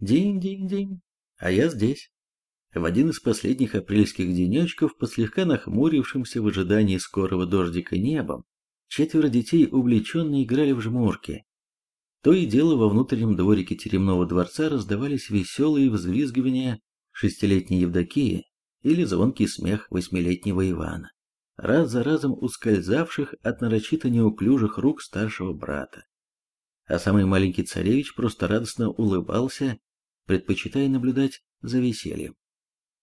День-день-день, а я здесь. В один из последних апрельских денечков, по слегка нахмурившимся в ожидании скорого дождика небом, четверо детей увлеченно играли в жмурки. То и дело во внутреннем дворике теремного дворца раздавались веселые взвизгивания шестилетней Евдокии или звонкий смех восьмилетнего Ивана, раз за разом ускользавших от нарочито неуклюжих рук старшего брата. А самый маленький царевич просто радостно улыбался, предпочитая наблюдать за весельем.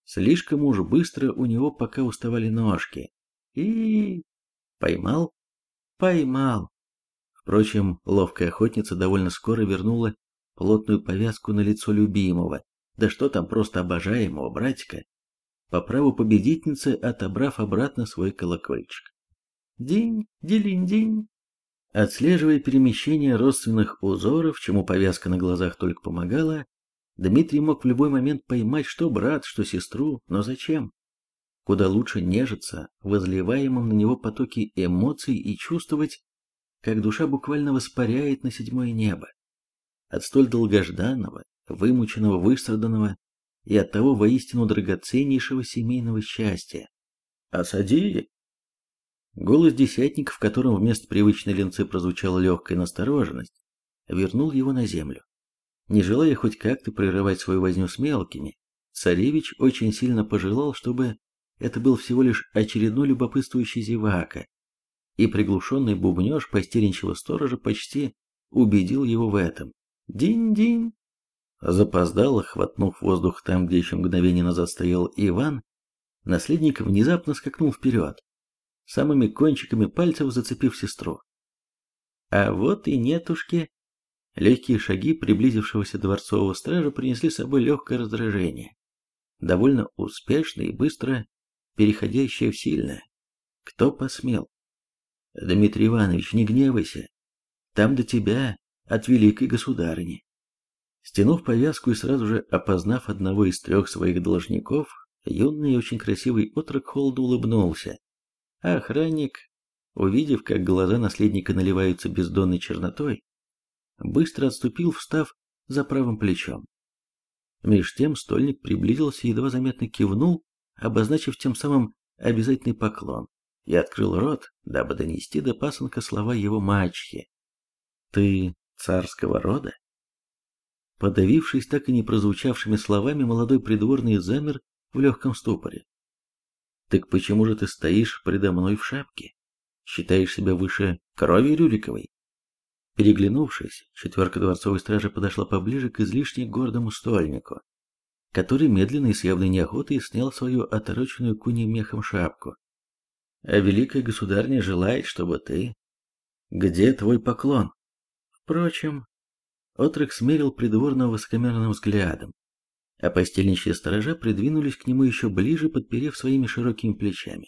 Слишком уж быстро у него пока уставали ножки. И... Поймал? Поймал. Впрочем, ловкая охотница довольно скоро вернула плотную повязку на лицо любимого, да что там просто обожаемого братика, по праву победительницы отобрав обратно свой колокольчик. День, делинь-день. Отслеживая перемещение родственных узоров, чему повязка на глазах только помогала, Дмитрий мог в любой момент поймать что брат, что сестру, но зачем? Куда лучше нежиться в возливаемом на него потоке эмоций и чувствовать, как душа буквально воспаряет на седьмое небо. От столь долгожданного, вымученного, выстраданного и оттого воистину драгоценнейшего семейного счастья. «Осади!» Голос десятника, в котором вместо привычной ленцы прозвучала легкая настороженность, вернул его на землю. Не желая хоть как-то прерывать свою возню с мелкими, царевич очень сильно пожелал, чтобы это был всего лишь очередной любопытствующий зевака, и приглушенный бубнеж постельничего сторожа почти убедил его в этом. «Динь-динь!» Запоздало, хватнув воздух там, где еще мгновение назад стоял Иван, наследник внезапно скакнул вперед, самыми кончиками пальцев зацепив сестру. А вот и нетушки Легкие шаги приблизившегося дворцового стража принесли с собой легкое раздражение, довольно успешно и быстро переходящее в сильное. Кто посмел? Дмитрий Иванович, не гневайся. Там до тебя от великой государыни. Стянув повязку и сразу же опознав одного из трех своих должников, юный и очень красивый отрок холодно улыбнулся. А охранник, увидев, как глаза наследника наливаются бездонной чернотой, быстро отступил, встав за правым плечом. Меж тем стольник приблизился и едва заметно кивнул, обозначив тем самым обязательный поклон, и открыл рот, дабы донести до пасынка слова его мачехи. «Ты царского рода?» Подавившись так и не прозвучавшими словами, молодой придворный замер в легком ступоре. «Так почему же ты стоишь предо мной в шапке? Считаешь себя выше крови Рюриковой?» Переглянувшись, четверка дворцовой стражи подошла поближе к излишне гордому стольнику, который медленно и с явной неохотой снял свою отороченную куней мехом шапку. «А великая государня желает, чтобы ты...» «Где твой поклон?» Впрочем, отрок смерил придворного высокомерным взглядом, а постельничьи сторожа придвинулись к нему еще ближе, подперев своими широкими плечами.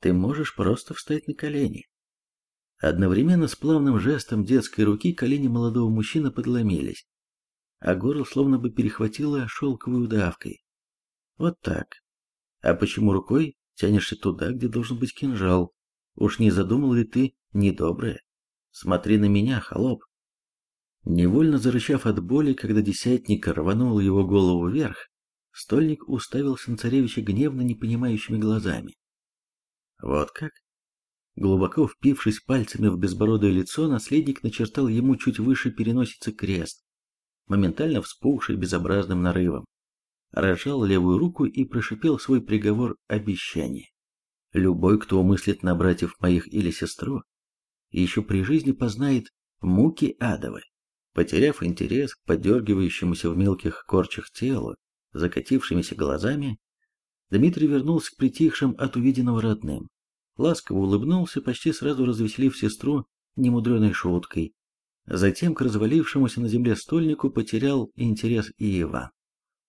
«Ты можешь просто встать на колени. Одновременно с плавным жестом детской руки колени молодого мужчины подломились, а горло словно бы перехватило шелковой удавкой. Вот так. А почему рукой тянешься туда, где должен быть кинжал? Уж не задумал ли ты недоброе? Смотри на меня, холоп. Невольно зарычав от боли, когда десятник рванул его голову вверх, стольник уставился на царевича гневно непонимающими глазами. Вот как? Глубоко впившись пальцами в безбородое лицо, наследник начертал ему чуть выше переносицы крест, моментально вспухший безобразным нарывом. Разжал левую руку и прошипел свой приговор обещания. Любой, кто умыслит на братьев моих или сестру, еще при жизни познает муки адовы. Потеряв интерес к подергивающемуся в мелких корчах телу, закатившимися глазами, Дмитрий вернулся к притихшим от увиденного родным ласково улыбнулся, почти сразу развеселив сестру немудреной шуткой. Затем к развалившемуся на земле стольнику потерял интерес и Иван.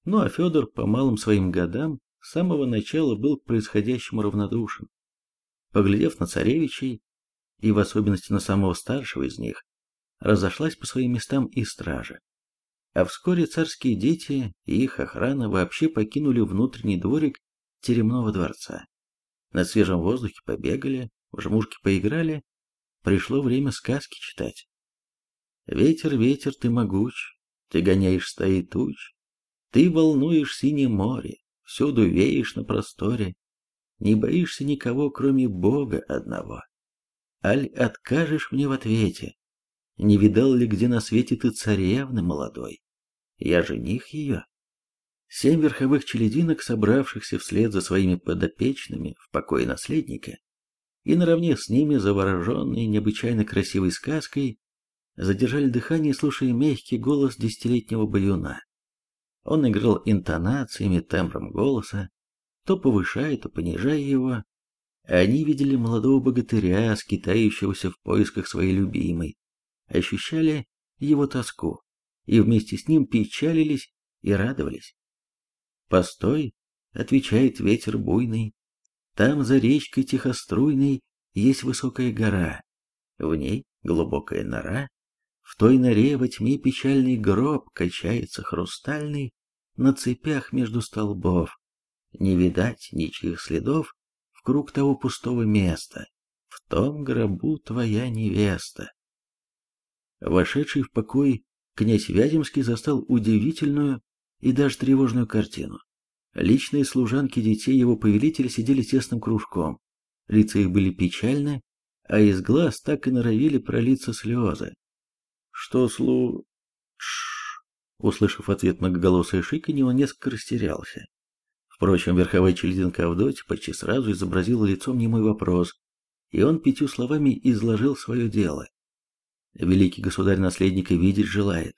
Ну а Федор по малым своим годам с самого начала был к происходящему равнодушен. Поглядев на царевичей, и в особенности на самого старшего из них, разошлась по своим местам и стража. А вскоре царские дети и их охрана вообще покинули внутренний дворик теремного дворца. На свежем воздухе побегали, в жмурки поиграли. Пришло время сказки читать. Ветер, ветер, ты могуч, Ты гоняешь стаи туч, ты волнуешь синее море, всюду веешь на просторе, не боишься никого, кроме Бога одного. Аль откажешь мне в ответе? Не видал ли где на свете ты царевны молодой? Я жених ее. Семь верховых челединок, собравшихся вслед за своими подопечными в покое наследника, и наравне с ними, завороженные необычайно красивой сказкой, задержали дыхание, слушая мягкий голос десятилетнего баюна. Он играл интонациями, тембром голоса, то повышая, то понижая его. Они видели молодого богатыря, скитающегося в поисках своей любимой, ощущали его тоску и вместе с ним печалились и радовались. «Постой», — отвечает ветер буйный, — «там за речкой тихоструйной есть высокая гора, в ней глубокая нора, в той норе во тьме печальный гроб качается хрустальный на цепях между столбов. Не видать ничьих следов в круг того пустого места. В том гробу твоя невеста. Вошедший в покой князь Вяземский застал удивительную и даже тревожную картину. Личные служанки детей его повелителя сидели тесным кружком. Лица их были печальны, а из глаз так и норовили пролиться слезы. Что слу... Тш... Услышав ответ многоголосое шиканье, он несколько растерялся. Впрочем, верховая челядинка Авдотья почти сразу изобразила лицом немой вопрос, и он пятью словами изложил свое дело. Великий государь-наследника видеть желает.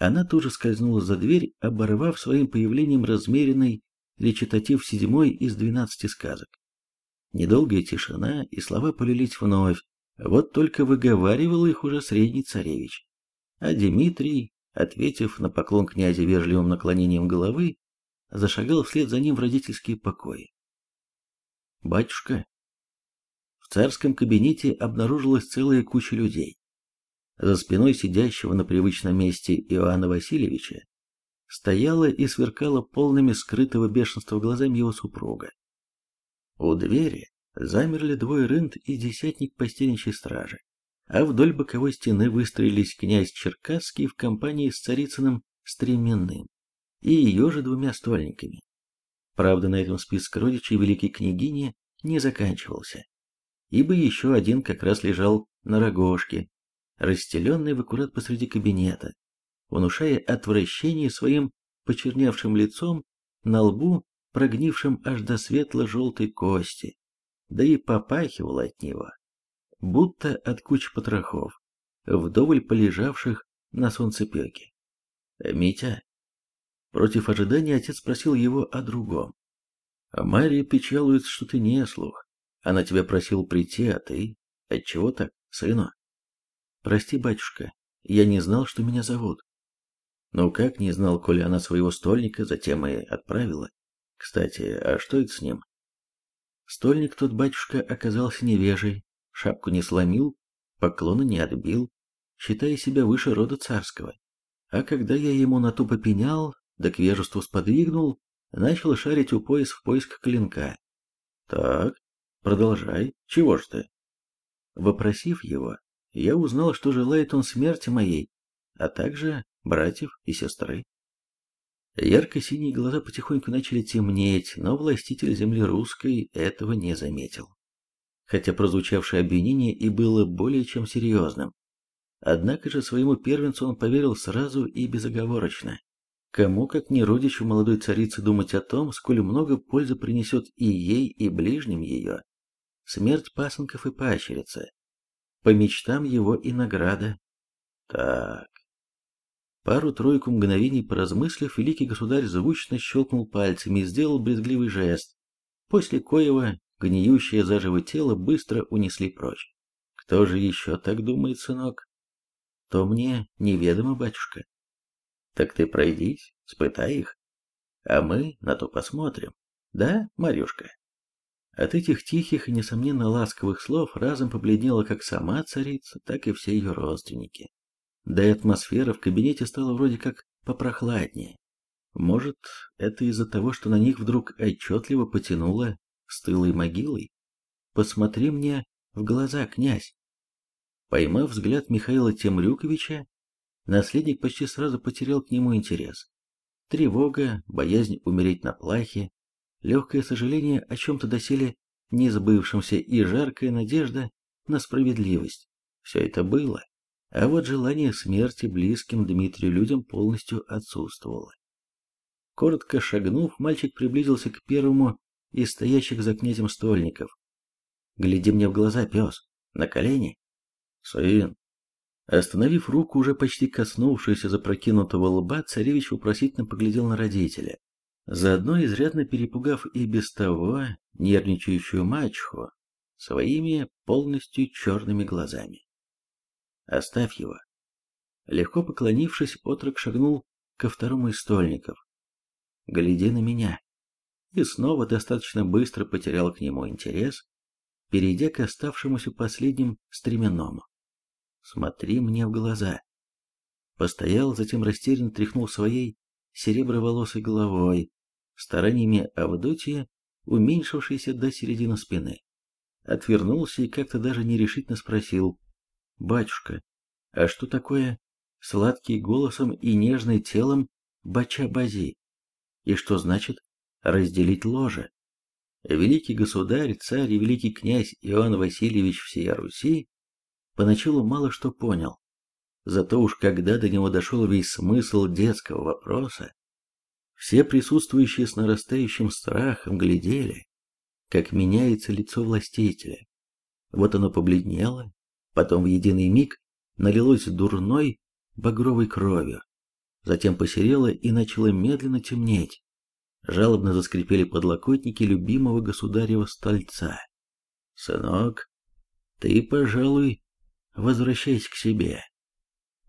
Она тоже скользнула за дверь, оборвав своим появлением размеренный речитатив седьмой из двенадцати сказок. Недолгая тишина, и слова полились вновь, вот только выговаривал их уже средний царевич. А Дмитрий, ответив на поклон князя вежливым наклонением головы, зашагал вслед за ним в родительские покои. «Батюшка!» В царском кабинете обнаружилась целая куча людей. За спиной сидящего на привычном месте Иоанна Васильевича стояла и сверкала полными скрытого бешенства глазами его супруга. У двери замерли двое рынд и десятник постельничьей стражи а вдоль боковой стены выстроились князь Черкасский в компании с царицыным Стременным и ее же двумя стольниками. Правда, на этом список родичей великой княгини не заканчивался, ибо еще один как раз лежал на рогожке, расстеленный в аккурат посреди кабинета, внушая отвращение своим почерневшим лицом на лбу, прогнившим аж до светло-желтой кости, да и попахивал от него будто от куч потрохов, вдоволь полежавших на солнцепеке. «Митя?» Против ожидания отец спросил его о другом. «А Мария печалуется, что ты не слух. Она тебя просил прийти, а ты... Отчего так, сыну?» «Прости, батюшка, я не знал, что меня зовут». «Ну как не знал, коли она своего стольника затем и отправила? Кстати, а что это с ним?» Стольник тот, батюшка, оказался невежей, шапку не сломил, поклона не отбил, считая себя выше рода царского. А когда я ему на то попенял, да к вежеству сподвигнул, начал шарить у пояс в поиск клинка. Так, продолжай, чего ж ты? Вопросив его, я узнал, что желает он смерти моей, а также братьев и сестры. Ярко-синие глаза потихоньку начали темнеть, но властитель земли русской этого не заметил хотя прозвучавшее обвинение и было более чем серьезным. Однако же своему первенцу он поверил сразу и безоговорочно. Кому, как не родичу молодой царицы, думать о том, сколь много пользы принесет и ей, и ближним ее. Смерть пасынков и пащерицы. По мечтам его и награда. Так. Пару-тройку мгновений поразмыслив, великий государь звучно щелкнул пальцами и сделал брезгливый жест, после коего гниющее заживо тело быстро унесли прочь. Кто же еще так думает, сынок? То мне неведомо, батюшка. Так ты пройдись, спытай их, а мы на то посмотрим. Да, Марюшка? От этих тихих и, несомненно, ласковых слов разом побледнела как сама царица, так и все ее родственники. Да и атмосфера в кабинете стала вроде как попрохладнее. Может, это из-за того, что на них вдруг отчетливо потянуло стылой могилой? Посмотри мне в глаза, князь. Поймав взгляд Михаила Темрюковича, наследник почти сразу потерял к нему интерес. Тревога, боязнь умереть на плахе, легкое сожаление о чем-то доселе несбывшемся и жаркая надежда на справедливость. Все это было, а вот желание смерти близким Дмитрию людям полностью отсутствовало. Коротко шагнув, мальчик приблизился к первому из стоящих за князем стольников. «Гляди мне в глаза, пес! На колени!» «Сын!» Остановив руку, уже почти коснувшуюся запрокинутого лба, царевич вопросительно поглядел на родителя, заодно изрядно перепугав и без того нервничающую мачеху своими полностью черными глазами. «Оставь его!» Легко поклонившись, отрок шагнул ко второму из стольников. «Гляди на меня!» И снова достаточно быстро потерял к нему интерес, перейдя к оставшемуся последним стременному. Смотри мне в глаза. Постоял, затем растерянно тряхнул своей сереброволосой головой, стараниями Авдотья, уменьшившейся до середины спины. Отвернулся и как-то даже нерешительно спросил. «Батюшка, а что такое сладкий голосом и нежный телом бача-бази? И что значит разделить ложе?» Великий государь, царь и великий князь Иоанн Васильевич всея Руси поначалу мало что понял. Зато уж когда до него дошел весь смысл детского вопроса, все присутствующие с нарастающим страхом глядели, как меняется лицо властителя. Вот оно побледнело, потом в единый миг налилось дурной багровой кровью, затем посерело и начало медленно темнеть. Жалобно заскрипели подлокотники любимого государева стольца. «Сынок, ты, пожалуй, возвращайся к себе.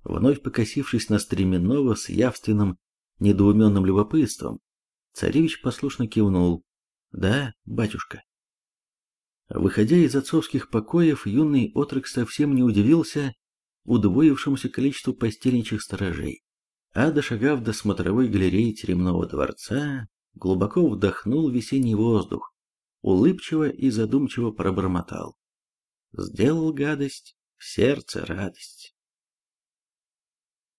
Вновь покосившись на Стременного с явственным, недоуменным любопытством, царевич послушно кивнул. «Да, батюшка». Выходя из отцовских покоев, юный отрок совсем не удивился удвоившемуся количеству постельничьих сторожей, а дошагав до смотровой галереи теремного дворца, глубоко вдохнул весенний воздух, улыбчиво и задумчиво пробормотал. Сделал гадость, в сердце радость.